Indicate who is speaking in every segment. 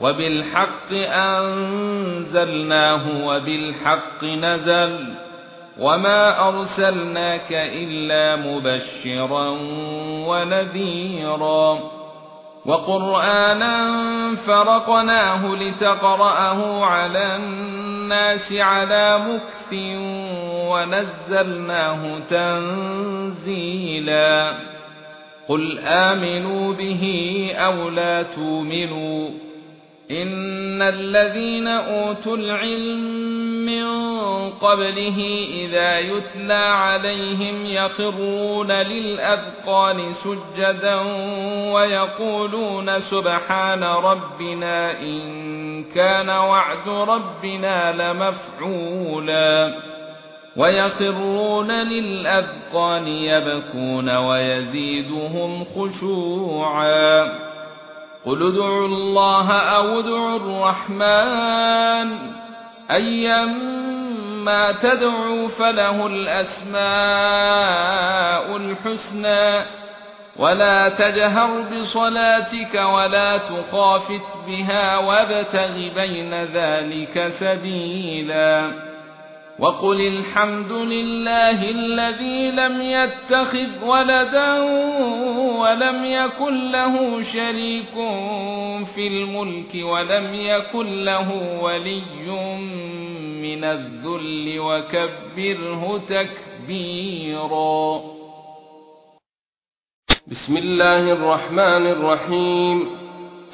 Speaker 1: وبالحق أنزلناه وبالحق نزل وما أرسلناك إلا مبشرا ونذيرا وقرآنا فرقناه لتقرأه على الناس على مكث ونزلناه تنزيلا قل آمنوا به أو لا تؤمنوا ان الذين اوتوا العلم من قبله اذا يتلى عليهم يخرون للاذقان سجدا ويقولون سبحان ربنا ان كان وعد ربنا لمفعولا ويخرون للاذقان يبكون ويزيدهم خشوعا قل ادعوا الله أو ادعوا الرحمن ايما تدعوا فله الاسماء الحسنى ولا تجهر بصلاتك ولا تخافت بها وابتغ بين ذلك سبيلا وقل الحمد لله الذي لم يتخذ ولدا ولم يكن له شريك في الملك ولم يكن له ولي من الذل وكبره تكبيرا.
Speaker 2: بسم الله الرحمن الرحيم.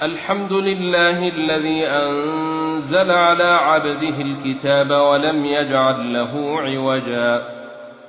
Speaker 2: الحمد لله الذي أنزل على عبده الكتاب ولم يجعل له عوجا.